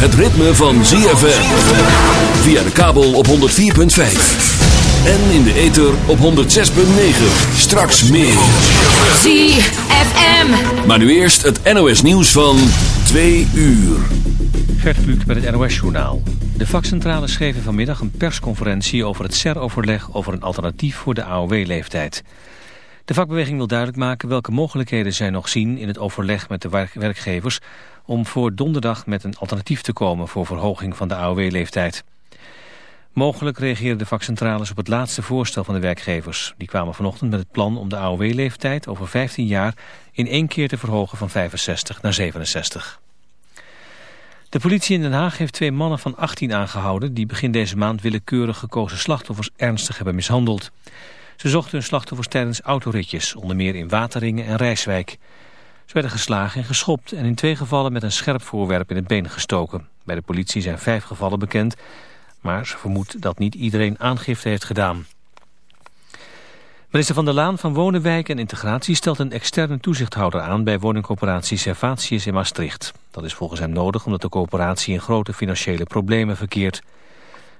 het ritme van ZFM. Via de kabel op 104.5. En in de ether op 106.9. Straks meer. ZFM. Maar nu eerst het NOS nieuws van 2 uur. Gert Kluk met het NOS-journaal. De vakcentrale schreven vanmiddag een persconferentie over het CER-overleg over een alternatief voor de AOW-leeftijd. De vakbeweging wil duidelijk maken welke mogelijkheden zij nog zien in het overleg met de werk- werkgevers om voor donderdag met een alternatief te komen voor verhoging van de AOW-leeftijd. Mogelijk reageren de vakcentrales op het laatste voorstel van de werkgevers. Die kwamen vanochtend met het plan om de AOW-leeftijd over 15 jaar in één keer te verhogen van 65 naar 67. De politie in Den Haag heeft twee mannen van 18 aangehouden... die begin deze maand willekeurig gekozen slachtoffers ernstig hebben mishandeld. Ze zochten hun slachtoffers tijdens autoritjes, onder meer in Wateringen en Rijswijk. Ze werden geslagen en geschopt en in twee gevallen met een scherp voorwerp in het been gestoken. Bij de politie zijn vijf gevallen bekend, maar ze vermoedt dat niet iedereen aangifte heeft gedaan. Minister Van der Laan van Wonenwijk en Integratie stelt een externe toezichthouder aan bij woningcoöperatie Servatius in Maastricht. Dat is volgens hem nodig omdat de coöperatie in grote financiële problemen verkeert.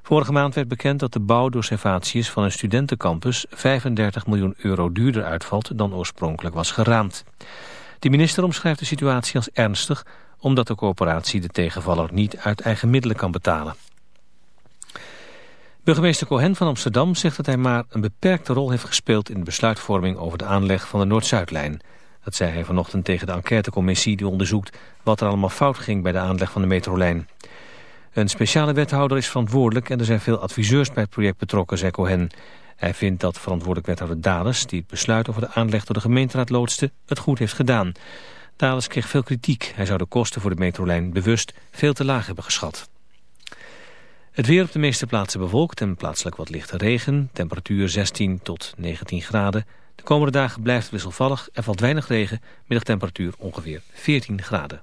Vorige maand werd bekend dat de bouw door Servatius van een studentencampus 35 miljoen euro duurder uitvalt dan oorspronkelijk was geraamd. De minister omschrijft de situatie als ernstig omdat de coöperatie de tegenvaller niet uit eigen middelen kan betalen. Burgemeester Cohen van Amsterdam zegt dat hij maar een beperkte rol heeft gespeeld in de besluitvorming over de aanleg van de Noord-Zuidlijn. Dat zei hij vanochtend tegen de enquêtecommissie die onderzoekt wat er allemaal fout ging bij de aanleg van de metrolijn. Een speciale wethouder is verantwoordelijk en er zijn veel adviseurs bij het project betrokken, zei Cohen. Hij vindt dat verantwoordelijk wethouder Dales, die het besluit over de aanleg door de gemeenteraad loodste, het goed heeft gedaan. Dales kreeg veel kritiek. Hij zou de kosten voor de metrolijn bewust veel te laag hebben geschat. Het weer op de meeste plaatsen bewolkt en plaatselijk wat lichte regen. Temperatuur 16 tot 19 graden. De komende dagen blijft het wisselvallig en valt weinig regen. Middagtemperatuur ongeveer 14 graden.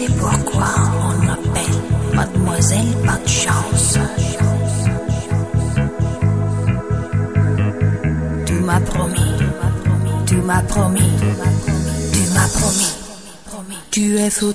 C'est pourquoi on m'appelle Mademoiselle Pas de chance. Tu m'as promis, tu m'as promis, tu m'as promis. Tu es fou.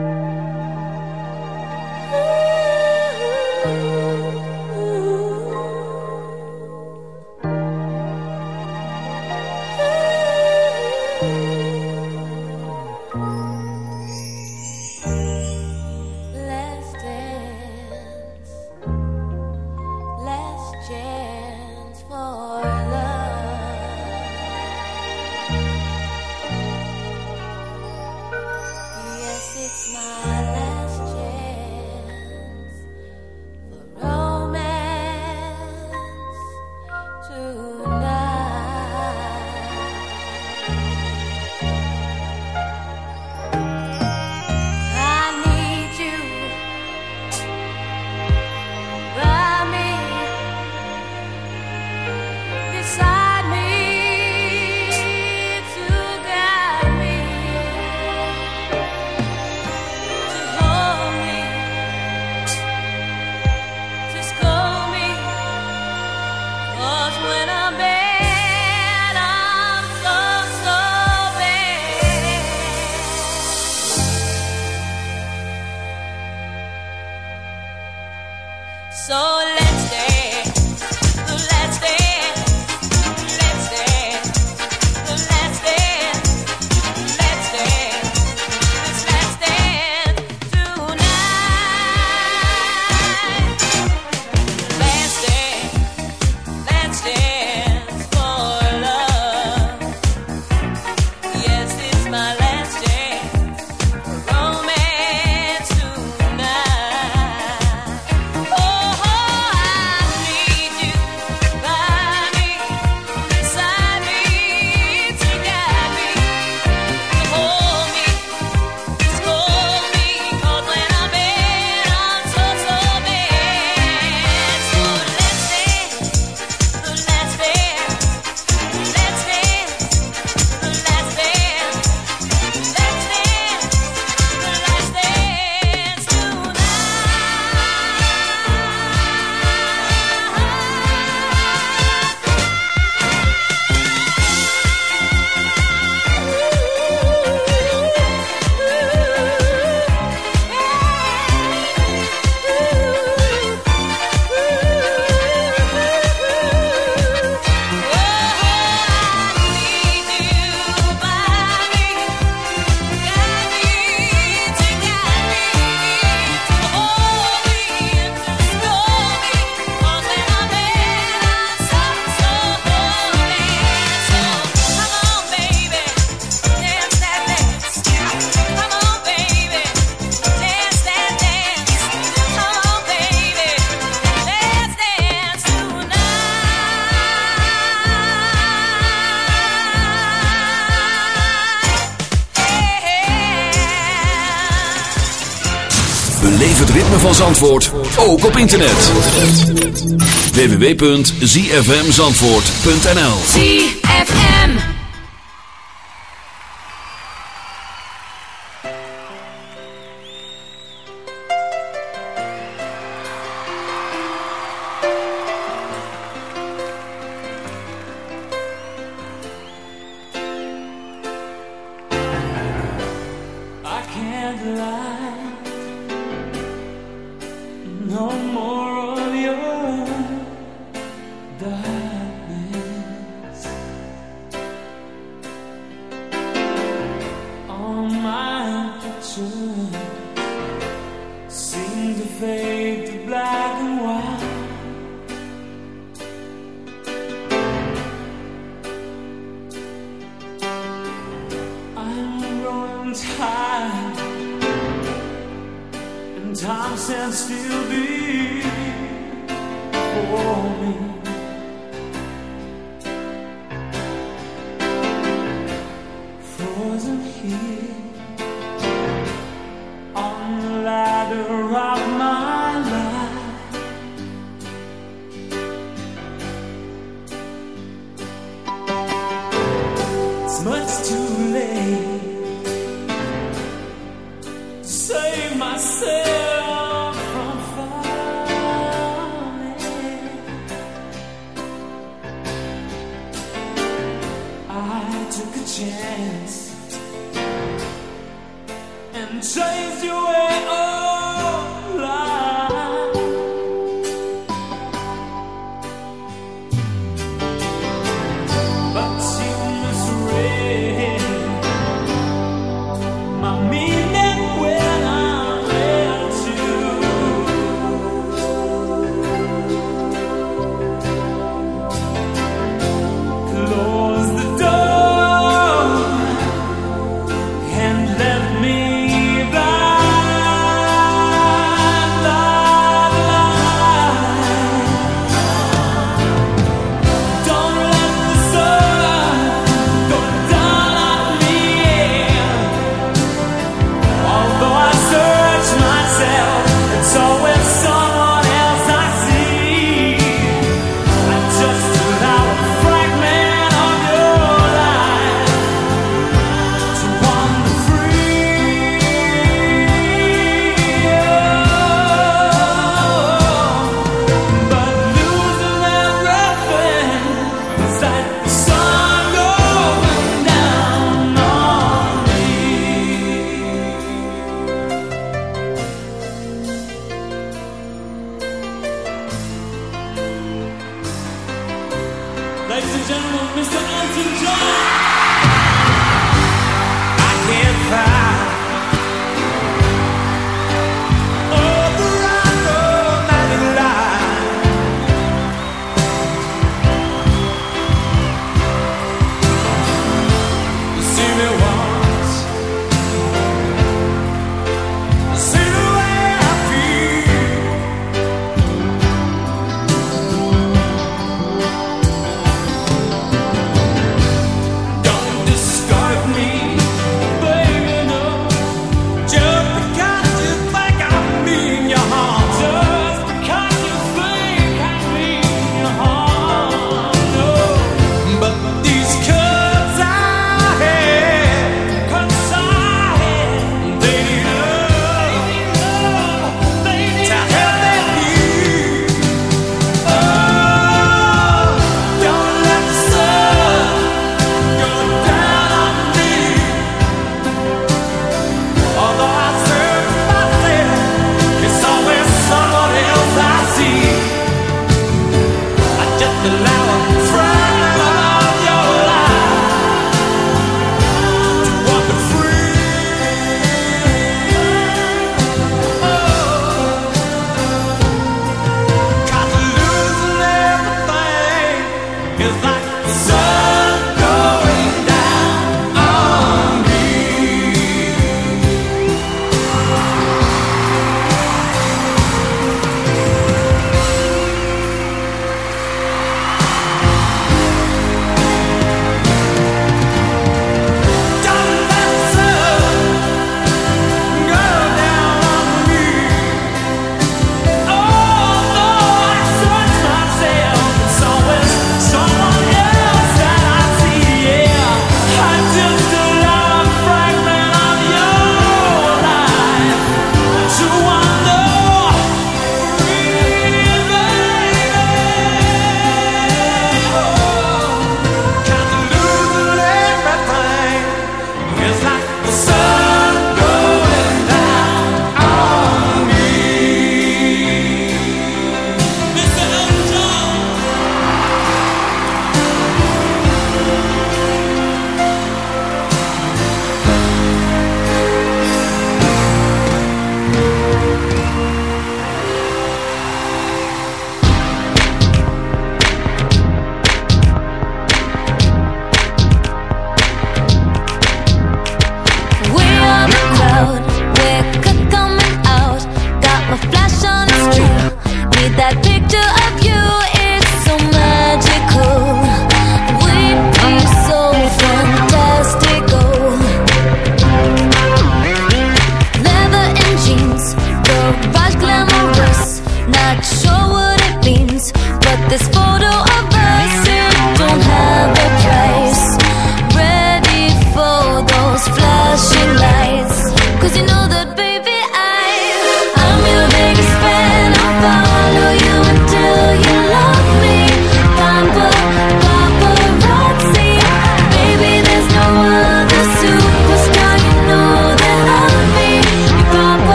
Zandvoort ook op internet. www.zfmzandvoort.nl ZFM. I can't lie.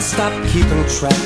Stop keeping track.